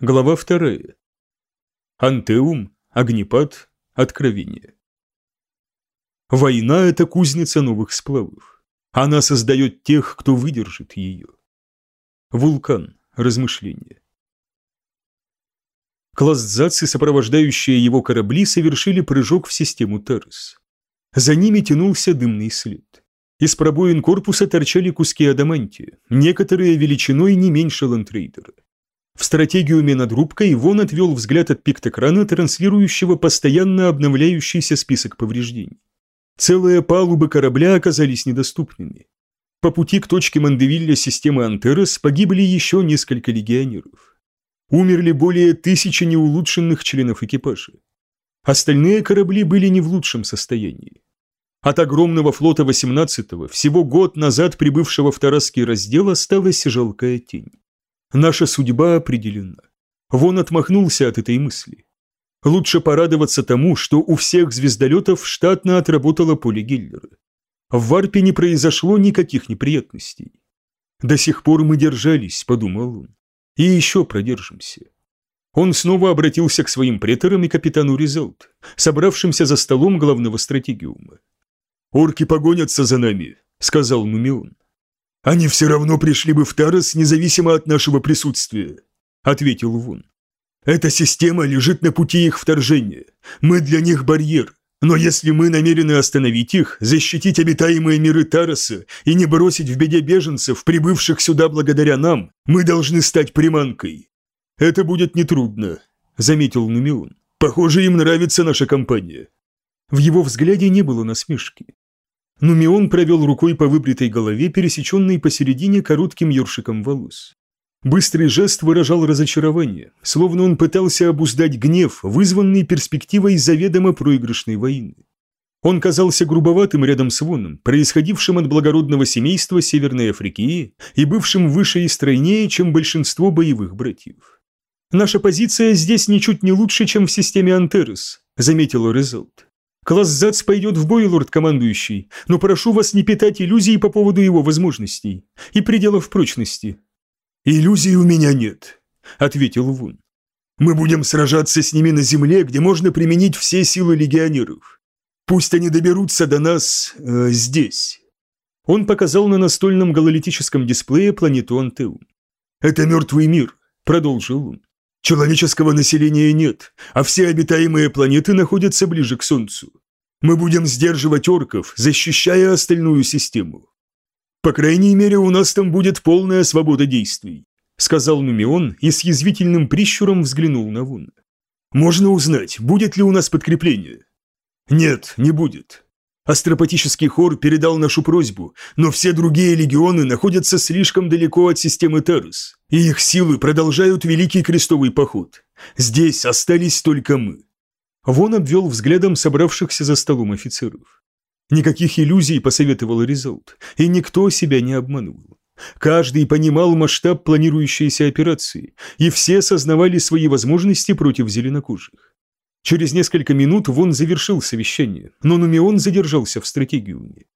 Глава вторая. Антеум, огнепад, откровение. Война – это кузница новых сплавов. Она создает тех, кто выдержит ее. Вулкан. Размышления. Класс сопровождающие его корабли, совершили прыжок в систему Террес. За ними тянулся дымный след. Из пробоин корпуса торчали куски адамантия, некоторые величиной не меньше лантрейдера. В стратегиуме над рубкой Вон отвел взгляд от пикт-экрана, транслирующего постоянно обновляющийся список повреждений. Целые палубы корабля оказались недоступными. По пути к точке Мандевилля системы Антерес погибли еще несколько легионеров. Умерли более тысячи неулучшенных членов экипажа. Остальные корабли были не в лучшем состоянии. От огромного флота 18-го, всего год назад прибывшего в Тарасский раздел, осталась жалкая тень. Наша судьба определена. Вон отмахнулся от этой мысли. Лучше порадоваться тому, что у всех звездолетов штатно отработало поле Гиллера. В Варпе не произошло никаких неприятностей. До сих пор мы держались, подумал он. И еще продержимся. Он снова обратился к своим преторам и капитану Резалт, собравшимся за столом главного стратегиума. «Орки погонятся за нами», — сказал Нумион. «Они все равно пришли бы в Тарас, независимо от нашего присутствия», — ответил Вун. «Эта система лежит на пути их вторжения. Мы для них барьер. Но если мы намерены остановить их, защитить обитаемые миры Тараса и не бросить в беде беженцев, прибывших сюда благодаря нам, мы должны стать приманкой». «Это будет нетрудно», — заметил Нумион. «Похоже, им нравится наша компания». В его взгляде не было насмешки. Нумион провел рукой по выбритой голове, пересеченной посередине коротким ёршиком волос. Быстрый жест выражал разочарование, словно он пытался обуздать гнев, вызванный перспективой заведомо проигрышной войны. Он казался грубоватым рядом с Воном, происходившим от благородного семейства Северной Африки и бывшим выше и стройнее, чем большинство боевых братьев. «Наша позиция здесь ничуть не лучше, чем в системе Антерес», — заметил Резолт. Класс пойдет в бой, лорд-командующий, но прошу вас не питать иллюзий по поводу его возможностей и пределов прочности». «Иллюзий у меня нет», — ответил Вун. «Мы будем сражаться с ними на земле, где можно применить все силы легионеров. Пусть они доберутся до нас э, здесь». Он показал на настольном гололитическом дисплее планету Антеум. «Это мертвый мир», — продолжил он. Человеческого населения нет, а все обитаемые планеты находятся ближе к Солнцу. Мы будем сдерживать орков, защищая остальную систему. По крайней мере, у нас там будет полная свобода действий, сказал Нумион и с язвительным прищуром взглянул на Вуна. Можно узнать, будет ли у нас подкрепление? Нет, не будет. Астропатический хор передал нашу просьбу, но все другие легионы находятся слишком далеко от системы Тарус, и их силы продолжают Великий Крестовый Поход. Здесь остались только мы. Вон обвел взглядом собравшихся за столом офицеров. Никаких иллюзий, посоветовал Резолт, и никто себя не обманул. Каждый понимал масштаб планирующейся операции, и все осознавали свои возможности против зеленокожих. Через несколько минут Вон завершил совещание, но Нумион задержался в стратегиуме.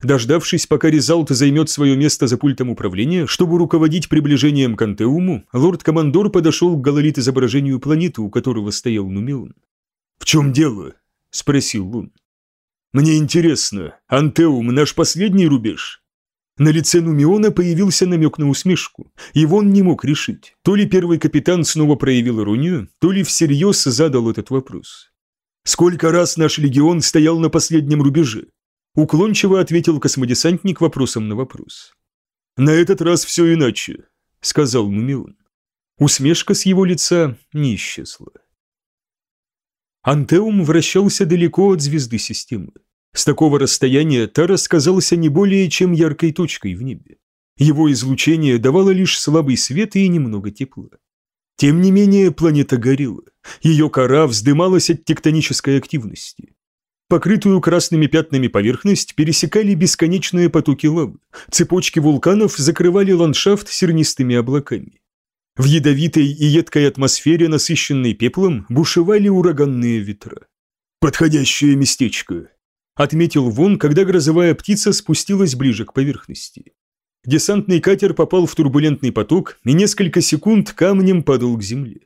Дождавшись, пока Резалт займет свое место за пультом управления, чтобы руководить приближением к Антеуму, лорд-командор подошел к гололит-изображению планеты, у которого стоял Нумион. «В чем дело?» – спросил он. «Мне интересно, Антеум – наш последний рубеж?» На лице Нумиона появился намек на усмешку, и Вон не мог решить, то ли первый капитан снова проявил иронию, то ли всерьез задал этот вопрос. «Сколько раз наш легион стоял на последнем рубеже?» Уклончиво ответил космодесантник вопросом на вопрос. «На этот раз все иначе», — сказал Нумион. Усмешка с его лица не исчезла. Антеум вращался далеко от звезды системы. С такого расстояния Тарас казался не более чем яркой точкой в небе. Его излучение давало лишь слабый свет и немного тепла. Тем не менее, планета горела. Ее кора вздымалась от тектонической активности. Покрытую красными пятнами поверхность пересекали бесконечные потоки лавы. Цепочки вулканов закрывали ландшафт сернистыми облаками. В ядовитой и едкой атмосфере, насыщенной пеплом, бушевали ураганные ветра. «Подходящее местечко», отметил Вон, когда грозовая птица спустилась ближе к поверхности. Десантный катер попал в турбулентный поток и несколько секунд камнем падал к земле.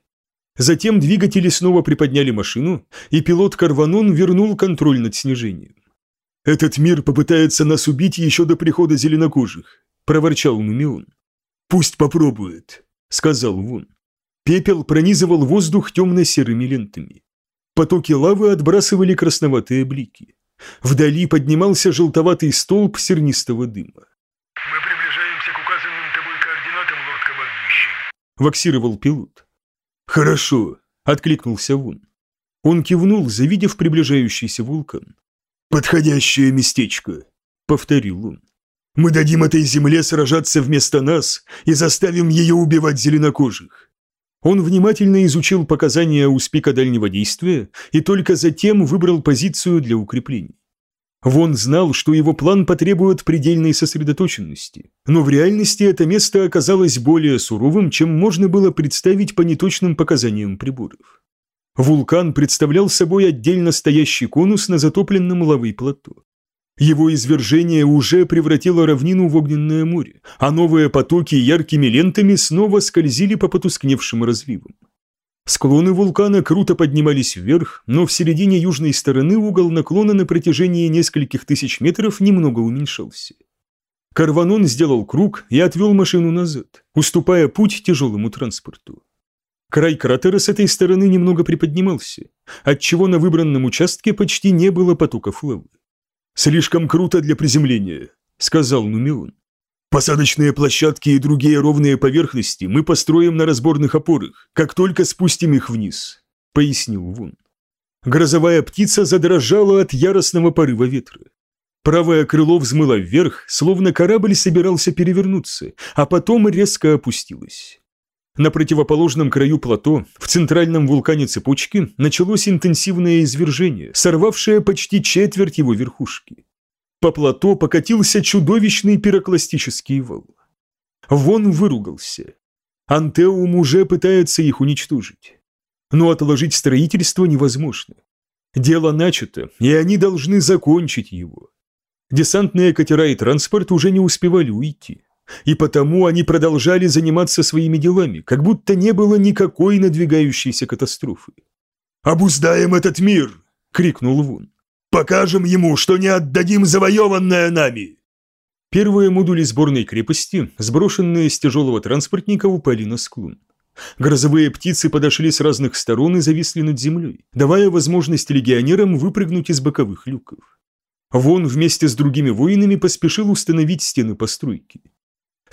Затем двигатели снова приподняли машину, и пилот Карванон вернул контроль над снижением. «Этот мир попытается нас убить еще до прихода зеленокожих», – проворчал Нумион. «Пусть попробует», – сказал Вон. Пепел пронизывал воздух темно-серыми лентами. Потоки лавы отбрасывали красноватые блики. Вдали поднимался желтоватый столб сернистого дыма. «Мы приближаемся к указанным тобой координатам, лорд-командующий», – ваксировал пилот. «Хорошо», – откликнулся Вун. Он кивнул, завидев приближающийся вулкан. «Подходящее местечко», – повторил он. «Мы дадим этой земле сражаться вместо нас и заставим ее убивать зеленокожих». Он внимательно изучил показания успека дальнего действия и только затем выбрал позицию для укреплений. Вон знал, что его план потребует предельной сосредоточенности, но в реальности это место оказалось более суровым, чем можно было представить по неточным показаниям приборов. Вулкан представлял собой отдельно стоящий конус на затопленном лавой плато. Его извержение уже превратило равнину в огненное море, а новые потоки яркими лентами снова скользили по потускневшим развивам. Склоны вулкана круто поднимались вверх, но в середине южной стороны угол наклона на протяжении нескольких тысяч метров немного уменьшался. Карванон сделал круг и отвел машину назад, уступая путь тяжелому транспорту. Край кратера с этой стороны немного приподнимался, отчего на выбранном участке почти не было потоков лавы. «Слишком круто для приземления», — сказал Нумион. Посадочные площадки и другие ровные поверхности мы построим на разборных опорах, как только спустим их вниз», — пояснил Вун. Грозовая птица задрожала от яростного порыва ветра. Правое крыло взмыло вверх, словно корабль собирался перевернуться, а потом резко опустилось. На противоположном краю плато, в центральном вулкане цепочки, началось интенсивное извержение, сорвавшее почти четверть его верхушки. По плато покатился чудовищный пирокластический вал. Вон выругался. Антеум уже пытается их уничтожить. Но отложить строительство невозможно. Дело начато, и они должны закончить его. Десантные катера и транспорт уже не успевали уйти. И потому они продолжали заниматься своими делами, как будто не было никакой надвигающейся катастрофы. «Обуздаем этот мир!» — крикнул Вун. Покажем ему, что не отдадим завоеванное нами!» Первые модули сборной крепости, сброшенные с тяжелого транспортника, упали на склон. Грозовые птицы подошли с разных сторон и зависли над землей, давая возможность легионерам выпрыгнуть из боковых люков. Вон вместе с другими воинами поспешил установить стены постройки.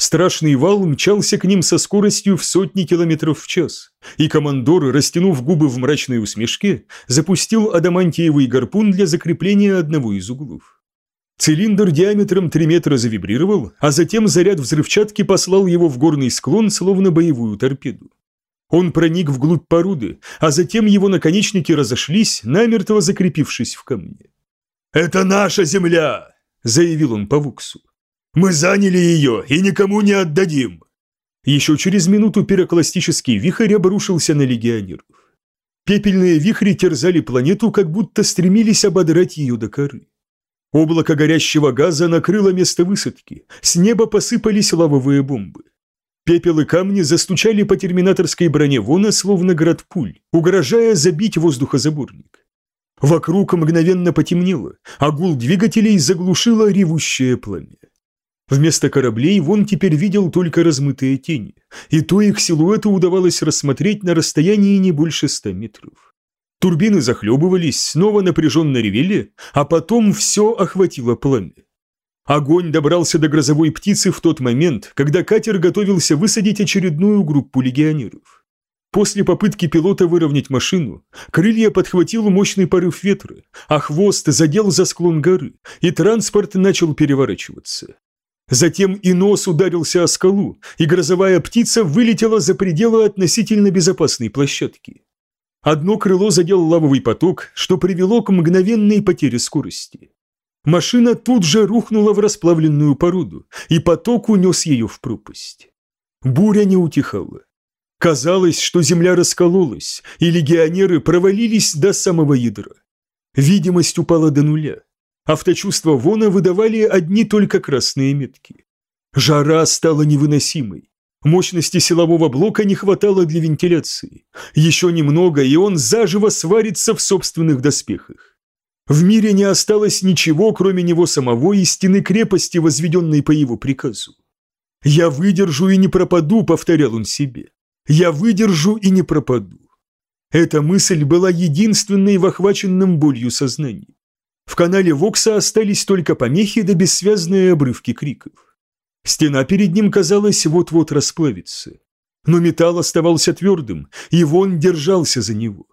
Страшный вал мчался к ним со скоростью в сотни километров в час, и командор, растянув губы в мрачной усмешке, запустил адамантиевый гарпун для закрепления одного из углов. Цилиндр диаметром 3 метра завибрировал, а затем заряд взрывчатки послал его в горный склон, словно боевую торпеду. Он проник вглубь породы, а затем его наконечники разошлись, намертво закрепившись в камне. «Это наша земля!» – заявил он по Вуксу. Мы заняли ее и никому не отдадим!» Еще через минуту пирокластический вихрь обрушился на легионеров. Пепельные вихри терзали планету, как будто стремились ободрать ее до коры. Облако горящего газа накрыло место высадки, с неба посыпались лавовые бомбы. Пепел и камни застучали по терминаторской броне Вона, словно град пуль, угрожая забить воздухозаборник. Вокруг мгновенно потемнело, а гул двигателей заглушило ревущее пламя. Вместо кораблей Вон теперь видел только размытые тени, и то их силуэты удавалось рассмотреть на расстоянии не больше ста метров. Турбины захлебывались, снова напряженно ревели, а потом все охватило пламя. Огонь добрался до грозовой птицы в тот момент, когда катер готовился высадить очередную группу легионеров. После попытки пилота выровнять машину, крылья подхватил мощный порыв ветра, а хвост задел за склон горы, и транспорт начал переворачиваться. Затем и нос ударился о скалу, и грозовая птица вылетела за пределы относительно безопасной площадки. Одно крыло задел лавовый поток, что привело к мгновенной потере скорости. Машина тут же рухнула в расплавленную породу, и поток унес ее в пропасть. Буря не утихала. Казалось, что земля раскололась, и легионеры провалились до самого ядра. Видимость упала до нуля. Авточувства Вона выдавали одни только красные метки. Жара стала невыносимой. Мощности силового блока не хватало для вентиляции, Еще немного, и он заживо сварится в собственных доспехах. В мире не осталось ничего, кроме него самого и стены крепости, возведенной по его приказу. «Я выдержу и не пропаду», — повторял он себе. «Я выдержу и не пропаду». Эта мысль была единственной в охваченном болью сознании. В канале Вокса остались только помехи да бессвязные обрывки криков. Стена перед ним, казалось, вот-вот расплавится. Но металл оставался твердым, и Вон держался за него.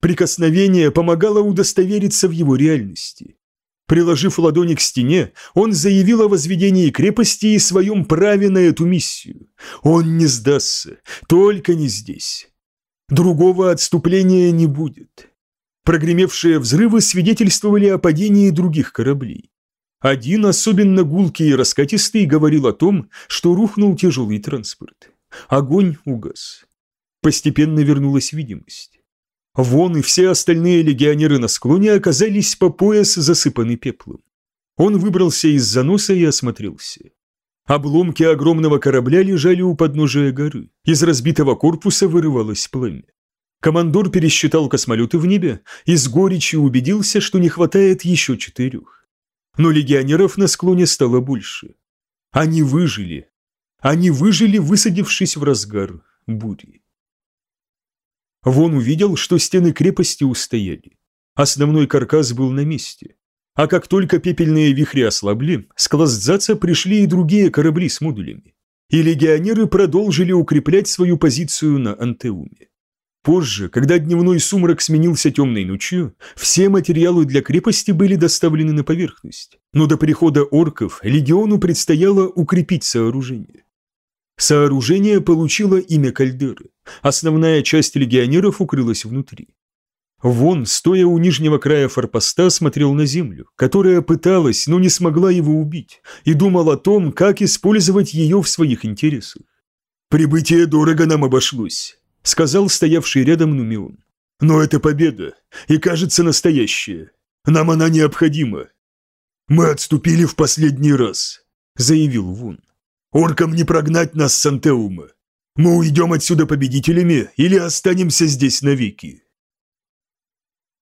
Прикосновение помогало удостовериться в его реальности. Приложив ладони к стене, он заявил о возведении крепости и своем праве на эту миссию. Он не сдастся, только не здесь. Другого отступления не будет. Прогремевшие взрывы свидетельствовали о падении других кораблей. Один, особенно гулкий и раскатистый, говорил о том, что рухнул тяжелый транспорт. Огонь угас. Постепенно вернулась видимость. Вон и все остальные легионеры на склоне оказались по пояс засыпаны пеплом. Он выбрался из заноса и осмотрелся. Обломки огромного корабля лежали у подножия горы. Из разбитого корпуса вырывалось пламя. Командор пересчитал космолеты в небе и с горечью убедился, что не хватает еще четырех. Но легионеров на склоне стало больше. Они выжили. Они выжили, высадившись в разгар бури. Вон увидел, что стены крепости устояли. Основной каркас был на месте. А как только пепельные вихри ослабли, с Клаздзаца пришли и другие корабли с модулями. И легионеры продолжили укреплять свою позицию на Антеуме. Позже, когда дневной сумрак сменился темной ночью, все материалы для крепости были доставлены на поверхность. Но до прихода орков легиону предстояло укрепить сооружение. Сооружение получило имя кальдеры. Основная часть легионеров укрылась внутри. Вон, стоя у нижнего края форпоста, смотрел на землю, которая пыталась, но не смогла его убить, и думал о том, как использовать ее в своих интересах. «Прибытие дорого нам обошлось», — сказал стоявший рядом Нумион. «Но это победа, и кажется настоящая. Нам она необходима». «Мы отступили в последний раз», — заявил Вун. «Оркам не прогнать нас с Антеума. Мы уйдем отсюда победителями или останемся здесь навеки».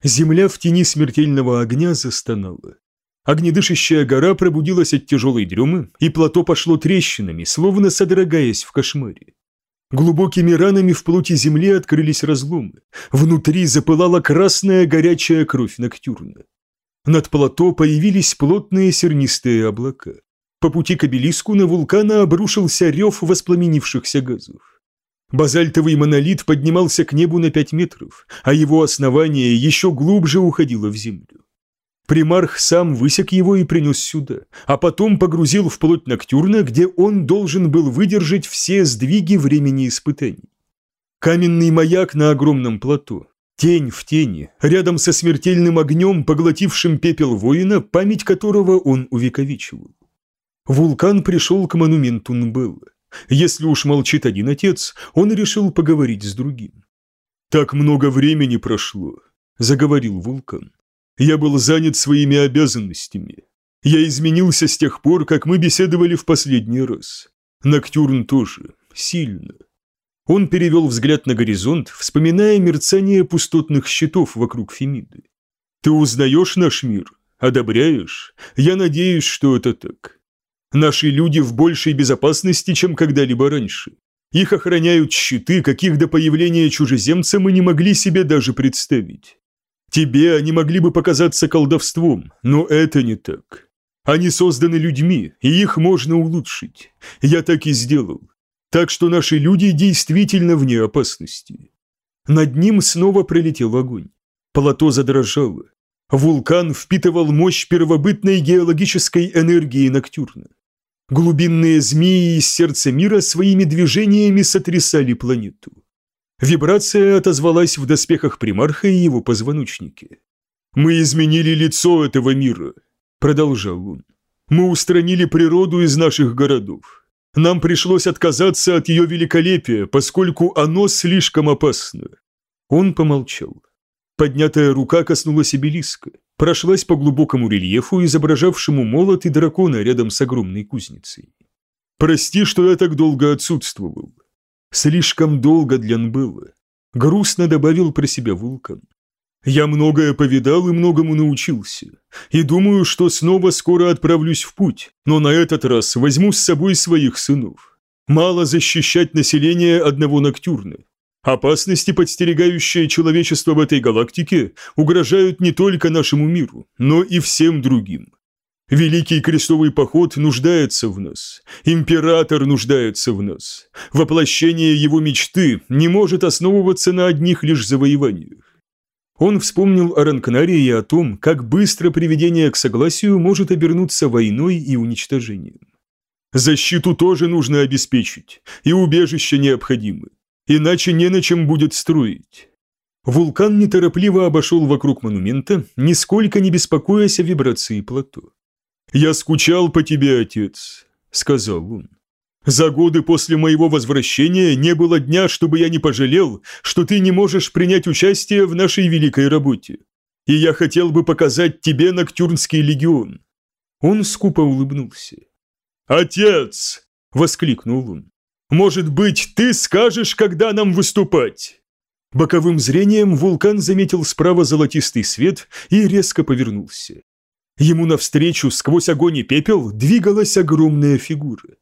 Земля в тени смертельного огня застонала. Огнедышащая гора пробудилась от тяжелой дремы, и плато пошло трещинами, словно содрогаясь в кошмаре. Глубокими ранами в плоти земли открылись разломы. Внутри запылала красная горячая кровь Ноктюрна. Над плато появились плотные сернистые облака. По пути к обелиску на вулкана обрушился рев воспламенившихся газов. Базальтовый монолит поднимался к небу на пять метров, а его основание еще глубже уходило в землю. Примарх сам высек его и принес сюда, а потом погрузил в плоть Ноктюрна, где он должен был выдержать все сдвиги времени испытаний. Каменный маяк на огромном плато, тень в тени, рядом со смертельным огнем, поглотившим пепел воина, память которого он увековечивал. Вулкан пришел к монументу Нбелла. Если уж молчит один отец, он решил поговорить с другим. «Так много времени прошло», — заговорил вулкан. Я был занят своими обязанностями. Я изменился с тех пор, как мы беседовали в последний раз. Ноктюрн тоже. Сильно. Он перевел взгляд на горизонт, вспоминая мерцание пустотных щитов вокруг Фемиды. «Ты узнаешь наш мир? Одобряешь? Я надеюсь, что это так. Наши люди в большей безопасности, чем когда-либо раньше. Их охраняют щиты, каких до появления чужеземца мы не могли себе даже представить. Тебе они могли бы показаться колдовством, но это не так. Они созданы людьми, и их можно улучшить. Я так и сделал. Так что наши люди действительно вне опасности. Над ним снова пролетел огонь. Плато задрожало. Вулкан впитывал мощь первобытной геологической энергии Ноктюрна. Глубинные змеи из сердца мира своими движениями сотрясали планету. Вибрация отозвалась в доспехах примарха и его позвоночнике. «Мы изменили лицо этого мира», — продолжал он. «Мы устранили природу из наших городов. Нам пришлось отказаться от ее великолепия, поскольку оно слишком опасно». Он помолчал. Поднятая рука коснулась обелиска, прошлась по глубокому рельефу, изображавшему молот и дракона рядом с огромной кузницей. «Прости, что я так долго отсутствовал. Слишком долго для Нбылы. Грустно добавил про себя вулкан. Я многое повидал и многому научился. И думаю, что снова скоро отправлюсь в путь, но на этот раз возьму с собой своих сынов. Мало защищать население одного Ноктюрна. Опасности, подстерегающие человечество в этой галактике, угрожают не только нашему миру, но и всем другим. Великий крестовый поход нуждается в нас. Император нуждается в нас. Воплощение его мечты не может основываться на одних лишь завоеваниях. Он вспомнил о Ранкнаре и о том, как быстро приведение к согласию может обернуться войной и уничтожением. Защиту тоже нужно обеспечить, и убежище необходимы, иначе не на чем будет строить. Вулкан неторопливо обошел вокруг монумента, нисколько не беспокоясь о вибрации плато. «Я скучал по тебе, отец», — сказал он. «За годы после моего возвращения не было дня, чтобы я не пожалел, что ты не можешь принять участие в нашей великой работе. И я хотел бы показать тебе Ноктюрнский легион». Он скупо улыбнулся. «Отец!» — воскликнул он. «Может быть, ты скажешь, когда нам выступать?» Боковым зрением вулкан заметил справа золотистый свет и резко повернулся. Ему навстречу сквозь огонь и пепел двигалась огромная фигура.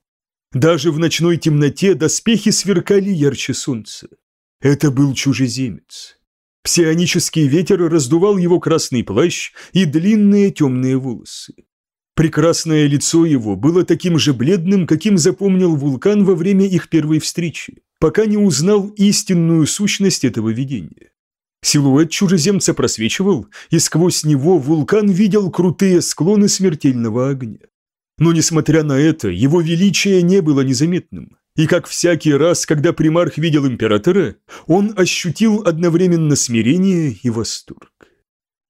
Даже в ночной темноте доспехи сверкали ярче солнца. Это был чужеземец. Псионический ветер раздувал его красный плащ и длинные темные волосы. Прекрасное лицо его было таким же бледным, каким запомнил вулкан во время их первой встречи, пока не узнал истинную сущность этого видения. Силуэт чужеземца просвечивал, и сквозь него вулкан видел крутые склоны смертельного огня. Но, несмотря на это, его величие не было незаметным. И как всякий раз, когда примарх видел императора, он ощутил одновременно смирение и восторг.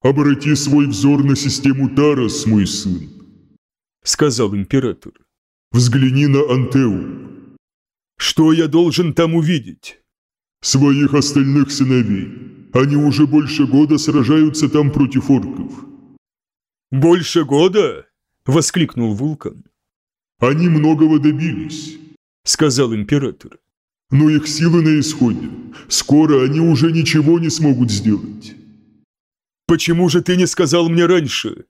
«Обрати свой взор на систему Тарас, мой сын», — сказал император. «Взгляни на Антеум». «Что я должен там увидеть?» «Своих остальных сыновей. Они уже больше года сражаются там против орков». «Больше года?» – воскликнул Вулкан. «Они многого добились», – сказал император. «Но их силы на исходе. Скоро они уже ничего не смогут сделать». «Почему же ты не сказал мне раньше?»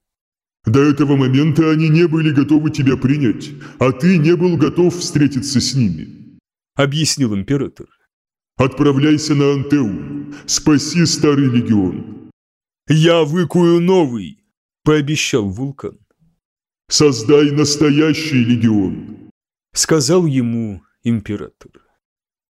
«До этого момента они не были готовы тебя принять, а ты не был готов встретиться с ними», – объяснил император. Отправляйся на Антеум, спаси Старый Легион. Я выкую новый, пообещал Вулкан. Создай настоящий Легион, сказал ему император.